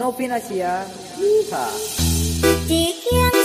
Novinasia, Yeehaw. Tik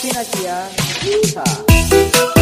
Campina aqui, ah.